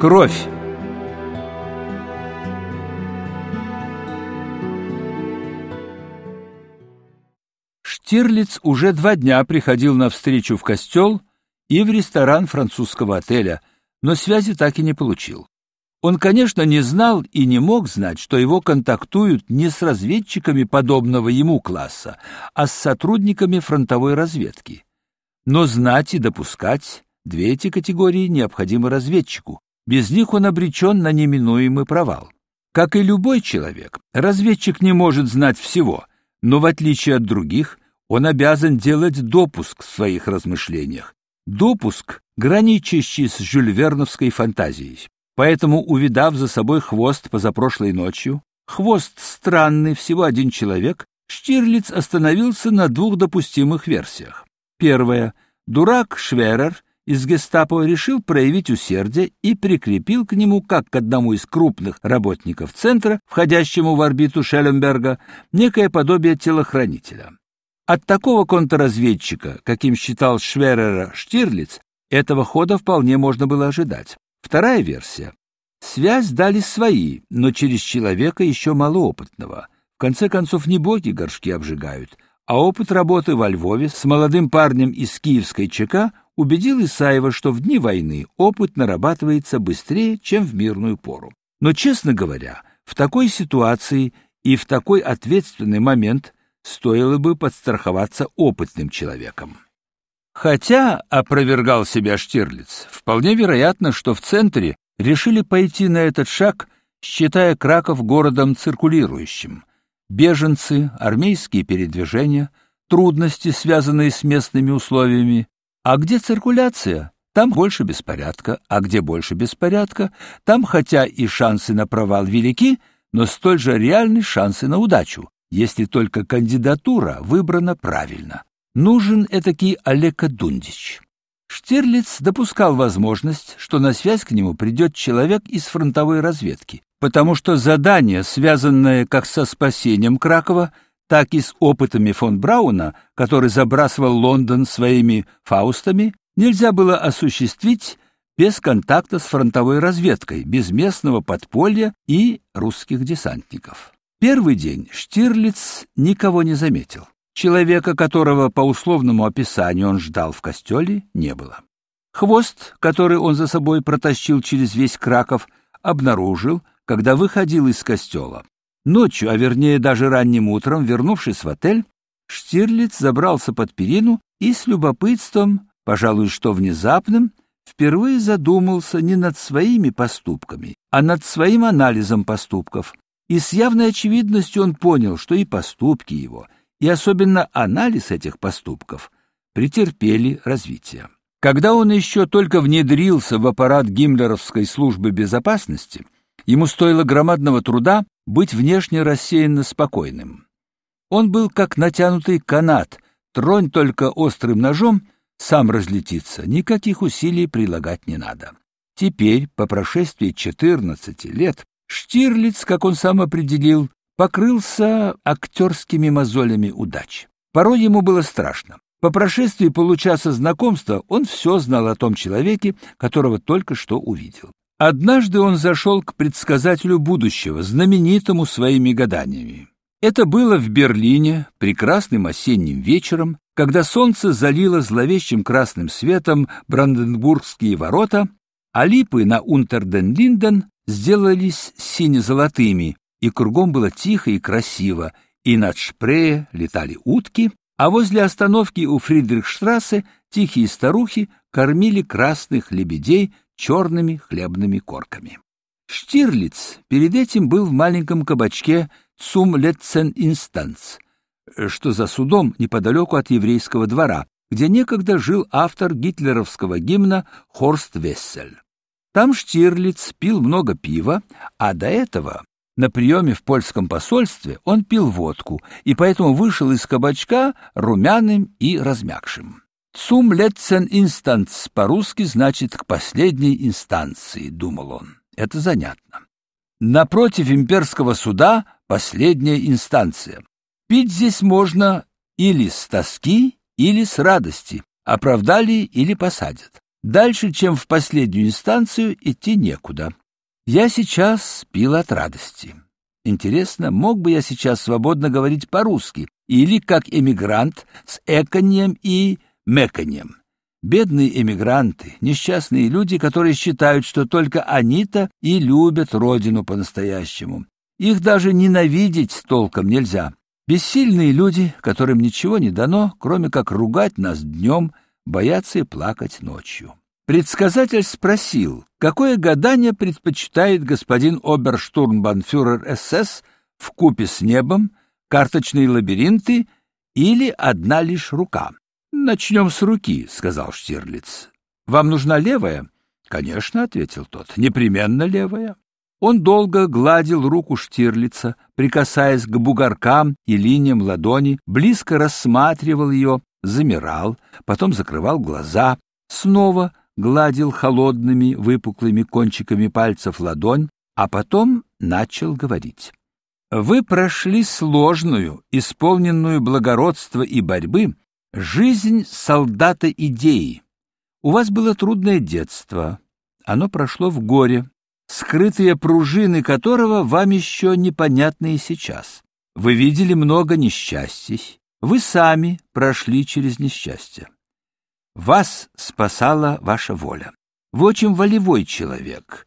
Кровь. Штирлиц уже два дня приходил на встречу в костел и в ресторан французского отеля, но связи так и не получил. Он, конечно, не знал и не мог знать, что его контактуют не с разведчиками подобного ему класса, а с сотрудниками фронтовой разведки. Но знать и допускать две эти категории необходимы разведчику. Без них он обречен на неминуемый провал. Как и любой человек, разведчик не может знать всего, но в отличие от других, он обязан делать допуск в своих размышлениях. Допуск, граничащий с жюльверновской фантазией. Поэтому, увидав за собой хвост позапрошлой ночью, хвост странный, всего один человек, Штирлиц остановился на двух допустимых версиях. Первая. Дурак Шверер из гестапо решил проявить усердие и прикрепил к нему, как к одному из крупных работников центра, входящему в орбиту Шелленберга, некое подобие телохранителя. От такого контрразведчика, каким считал Шверера Штирлиц, этого хода вполне можно было ожидать. Вторая версия. Связь дали свои, но через человека еще малоопытного. В конце концов, не боги горшки обжигают, а опыт работы во Львове с молодым парнем из киевской ЧК убедил Исаева, что в дни войны опыт нарабатывается быстрее, чем в мирную пору. Но, честно говоря, в такой ситуации и в такой ответственный момент стоило бы подстраховаться опытным человеком. Хотя, опровергал себя Штирлиц, вполне вероятно, что в центре решили пойти на этот шаг, считая Краков городом циркулирующим. Беженцы, армейские передвижения, трудности, связанные с местными условиями. А где циркуляция? Там больше беспорядка, а где больше беспорядка, там хотя и шансы на провал велики, но столь же реальны шансы на удачу, если только кандидатура выбрана правильно нужен этакий Олег Дундич. Штирлиц допускал возможность, что на связь к нему придет человек из фронтовой разведки, потому что задание, связанное как со спасением Кракова, так и с опытами фон Брауна, который забрасывал Лондон своими фаустами, нельзя было осуществить без контакта с фронтовой разведкой, без местного подполья и русских десантников. Первый день Штирлиц никого не заметил. Человека, которого по условному описанию он ждал в костеле, не было. Хвост, который он за собой протащил через весь Краков, обнаружил, когда выходил из костела. Ночью, а вернее даже ранним утром, вернувшись в отель, Штирлиц забрался под перину и с любопытством, пожалуй, что внезапным, впервые задумался не над своими поступками, а над своим анализом поступков. И с явной очевидностью он понял, что и поступки его, и особенно анализ этих поступков претерпели развитие. Когда он еще только внедрился в аппарат гиммлеровской службы безопасности, ему стоило громадного труда быть внешне рассеянно спокойным. Он был как натянутый канат, тронь только острым ножом, сам разлетится, никаких усилий прилагать не надо. Теперь, по прошествии 14 лет, Штирлиц, как он сам определил, покрылся актерскими мозолями удач. Порой ему было страшно. По прошествии получаса знакомства он все знал о том человеке, которого только что увидел. Однажды он зашел к предсказателю будущего, знаменитому своими гаданиями. Это было в Берлине прекрасным осенним вечером, когда солнце залило зловещим красным светом Бранденбургские ворота, а липы на Унтерден-Линден сделались сине-золотыми, и кругом было тихо и красиво, и над Шпрее летали утки, а возле остановки у Фридрихштрассе тихие старухи кормили красных лебедей черными хлебными корками. Штирлиц перед этим был в маленьком кабачке «Цум Летцен Инстанц», что за судом неподалеку от еврейского двора, где некогда жил автор гитлеровского гимна Хорст Вессель. Там Штирлиц пил много пива, а до этого на приеме в польском посольстве он пил водку и поэтому вышел из кабачка румяным и размягшим. «Zum letzten Instanz» по-русски значит «к последней инстанции», — думал он. Это занятно. Напротив имперского суда последняя инстанция. Пить здесь можно или с тоски, или с радости, оправдали или посадят. Дальше, чем в последнюю инстанцию, идти некуда. Я сейчас пил от радости. Интересно, мог бы я сейчас свободно говорить по-русски или как эмигрант с эканьем и меканьем? Бедные эмигранты, несчастные люди, которые считают, что только они-то и любят родину по-настоящему. Их даже ненавидеть толком нельзя. Бессильные люди, которым ничего не дано, кроме как ругать нас днем, боятся и плакать ночью. Предсказатель спросил, какое гадание предпочитает господин оберштурмбанфюрер СС в купе с небом, карточные лабиринты или одна лишь рука. Начнем с руки, сказал Штирлиц. Вам нужна левая? Конечно, ответил тот. Непременно левая. Он долго гладил руку Штирлица, прикасаясь к бугоркам и линиям ладони, близко рассматривал ее, замирал, потом закрывал глаза, снова гладил холодными выпуклыми кончиками пальцев ладонь, а потом начал говорить. Вы прошли сложную, исполненную благородства и борьбы, жизнь солдата идеи. У вас было трудное детство. Оно прошло в горе, скрытые пружины которого вам еще непонятны и сейчас. Вы видели много несчастий. Вы сами прошли через несчастье. Вас спасала ваша воля. Вы очень волевой человек,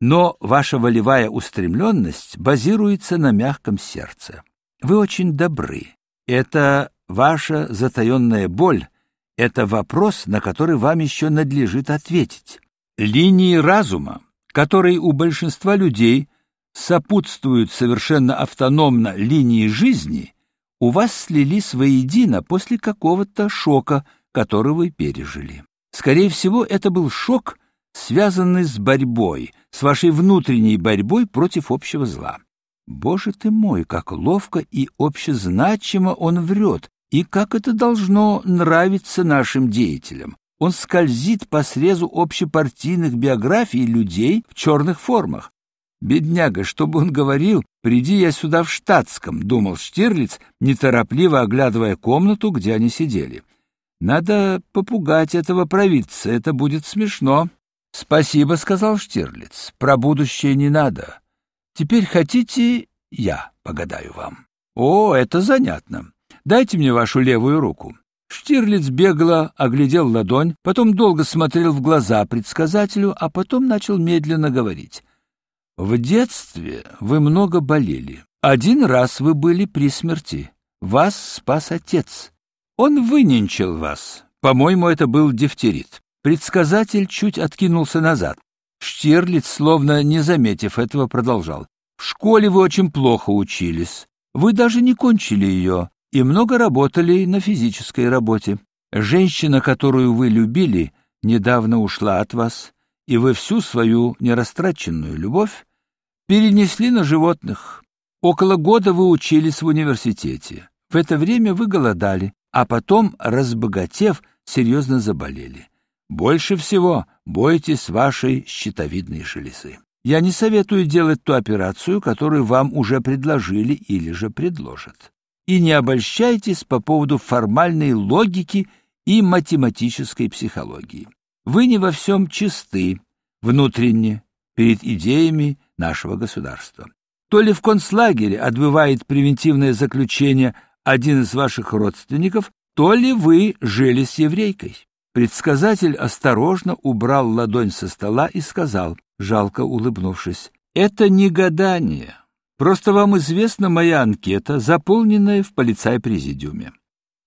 но ваша волевая устремленность базируется на мягком сердце. Вы очень добры. Это ваша затаенная боль, это вопрос, на который вам еще надлежит ответить. Линии разума, которые у большинства людей сопутствуют совершенно автономно линии жизни, у вас слились воедино после какого-то шока, который вы пережили. Скорее всего, это был шок, связанный с борьбой, с вашей внутренней борьбой против общего зла. Боже ты мой, как ловко и общезначимо он врет, и как это должно нравиться нашим деятелям. Он скользит по срезу общепартийных биографий людей в черных формах. Бедняга, что бы он говорил, приди я сюда в штатском, думал Штирлиц, неторопливо оглядывая комнату, где они сидели. Надо попугать этого провидца, это будет смешно. Спасибо, сказал Штирлиц. Про будущее не надо. Теперь хотите, я погадаю вам. О, это занятно. Дайте мне вашу левую руку. Штирлиц бегло оглядел ладонь, потом долго смотрел в глаза предсказателю, а потом начал медленно говорить. В детстве вы много болели. Один раз вы были при смерти. Вас спас отец. Он выненчил вас. По-моему, это был дифтерит. Предсказатель чуть откинулся назад. Штирлиц, словно не заметив этого, продолжал. В школе вы очень плохо учились. Вы даже не кончили ее и много работали на физической работе. Женщина, которую вы любили, недавно ушла от вас, и вы всю свою нерастраченную любовь перенесли на животных. Около года вы учились в университете. В это время вы голодали, а потом, разбогатев, серьезно заболели. Больше всего бойтесь вашей щитовидной железы. Я не советую делать ту операцию, которую вам уже предложили или же предложат. И не обольщайтесь по поводу формальной логики и математической психологии. Вы не во всем чисты, внутренне, перед идеями нашего государства. То ли в концлагере отбывает превентивное заключение один из ваших родственников, то ли вы жили с еврейкой. Предсказатель осторожно убрал ладонь со стола и сказал, жалко улыбнувшись, «Это не гадание. Просто вам известна моя анкета, заполненная в полицай-президиуме».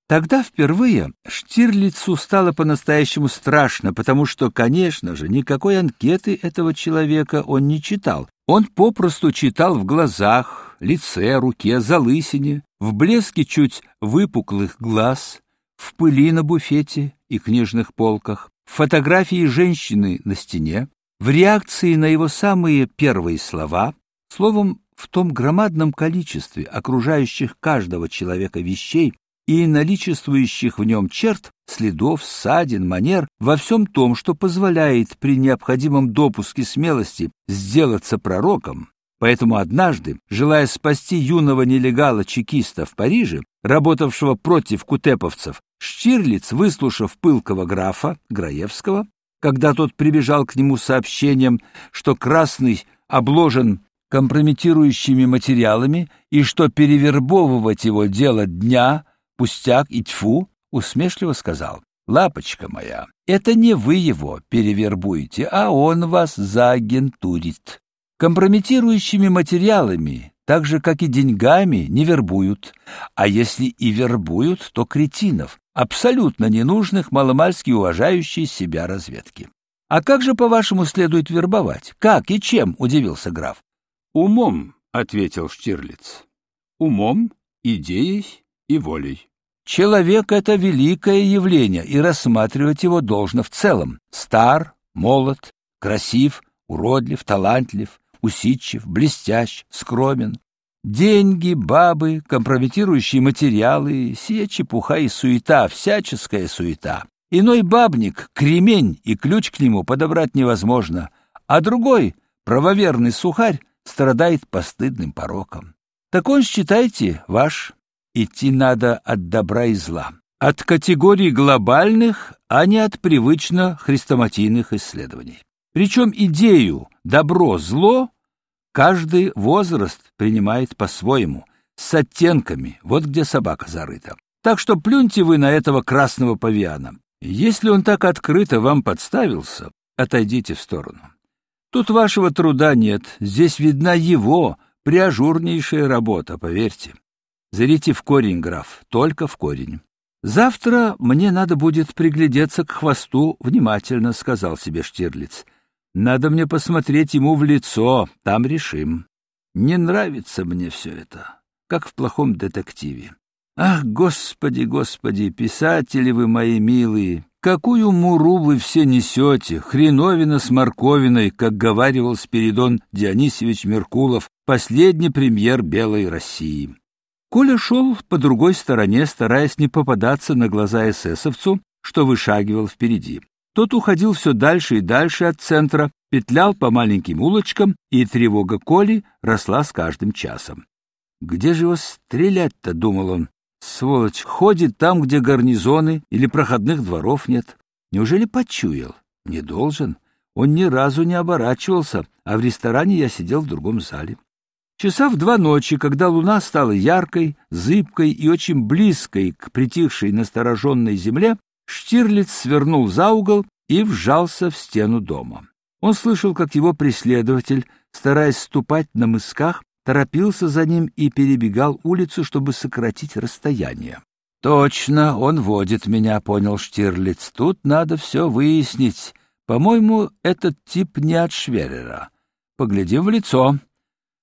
Тогда впервые Штирлицу стало по-настоящему страшно, потому что, конечно же, никакой анкеты этого человека он не читал. Он попросту читал в глазах, лице, руке, залысине, в блеске чуть выпуклых глаз, в пыли на буфете и книжных полках, в фотографии женщины на стене, в реакции на его самые первые слова, словом, в том громадном количестве окружающих каждого человека вещей и наличествующих в нем черт, следов, ссадин, манер, во всем том, что позволяет при необходимом допуске смелости сделаться пророком, Поэтому однажды, желая спасти юного нелегала-чекиста в Париже, работавшего против кутеповцев, Штирлиц, выслушав пылкого графа Граевского, когда тот прибежал к нему сообщением, что Красный обложен компрометирующими материалами и что перевербовывать его дело дня, пустяк и тьфу, усмешливо сказал. «Лапочка моя, это не вы его перевербуете, а он вас заагентурит. Компрометирующими материалами, так же, как и деньгами, не вербуют. А если и вербуют, то кретинов, абсолютно ненужных, маломальски уважающей себя разведки. А как же, по-вашему, следует вербовать? Как и чем? — удивился граф. Умом, — ответил Штирлиц. Умом, идеей и волей. Человек — это великое явление, и рассматривать его должно в целом. Стар, молод, красив, уродлив, талантлив, усидчив, блестящ, скромен. Деньги, бабы, компрометирующие материалы — сия чепуха и суета, всяческая суета. Иной бабник, кремень и ключ к нему подобрать невозможно, а другой, правоверный сухарь, страдает постыдным пороком. Так он, считайте, ваш. Идти надо от добра и зла, от категорий глобальных, а не от привычно хрестоматийных исследований. Причем идею «добро-зло» каждый возраст принимает по-своему, с оттенками, вот где собака зарыта. Так что плюньте вы на этого красного павиана. Если он так открыто вам подставился, отойдите в сторону. Тут вашего труда нет, здесь видна его приажурнейшая работа, поверьте. Зрите в корень, граф, только в корень. Завтра мне надо будет приглядеться к хвосту внимательно, сказал себе Штирлиц. Надо мне посмотреть ему в лицо, там решим. Не нравится мне все это, как в плохом детективе. Ах, господи, господи, писатели вы мои милые, какую муру вы все несете, хреновина с морковиной, как говаривал Спиридон Дионисевич Меркулов, последний премьер Белой России. Коля шел по другой стороне, стараясь не попадаться на глаза эсэсовцу, что вышагивал впереди. Тот уходил все дальше и дальше от центра, петлял по маленьким улочкам, и тревога Коли росла с каждым часом. «Где же его стрелять-то?» — думал он. «Сволочь, ходит там, где гарнизоны или проходных дворов нет. Неужели почуял? Не должен. Он ни разу не оборачивался, а в ресторане я сидел в другом зале. Часа в два ночи, когда луна стала яркой, зыбкой и очень близкой к притихшей настороженной земле, Штирлиц свернул за угол и вжался в стену дома. Он слышал, как его преследователь, стараясь ступать на мысках, торопился за ним и перебегал улицу, чтобы сократить расстояние. «Точно, он водит меня», — понял Штирлиц. «Тут надо все выяснить. По-моему, этот тип не от Шверера. Поглядим в лицо.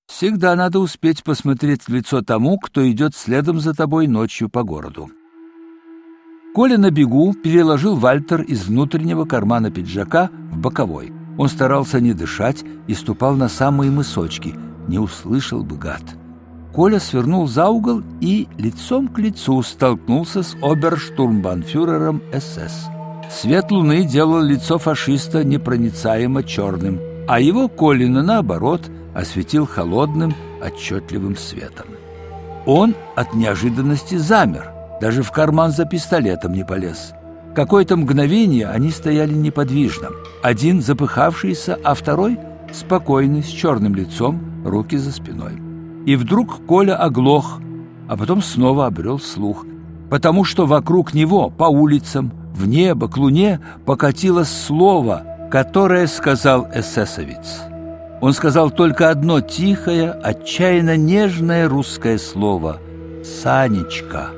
Всегда надо успеть посмотреть в лицо тому, кто идет следом за тобой ночью по городу». Коля на бегу переложил Вальтер из внутреннего кармана пиджака в боковой. Он старался не дышать и ступал на самые мысочки. Не услышал бы гад. Коля свернул за угол и лицом к лицу столкнулся с оберштурмбанфюрером СС. Свет луны делал лицо фашиста непроницаемо черным, а его Колина, наоборот, осветил холодным, отчетливым светом. Он от неожиданности замер даже в карман за пистолетом не полез. Какое-то мгновение они стояли неподвижно. Один запыхавшийся, а второй спокойный, с черным лицом, руки за спиной. И вдруг Коля оглох, а потом снова обрел слух, потому что вокруг него, по улицам, в небо, к луне покатилось слово, которое сказал эсэсовец. Он сказал только одно тихое, отчаянно нежное русское слово «Санечка».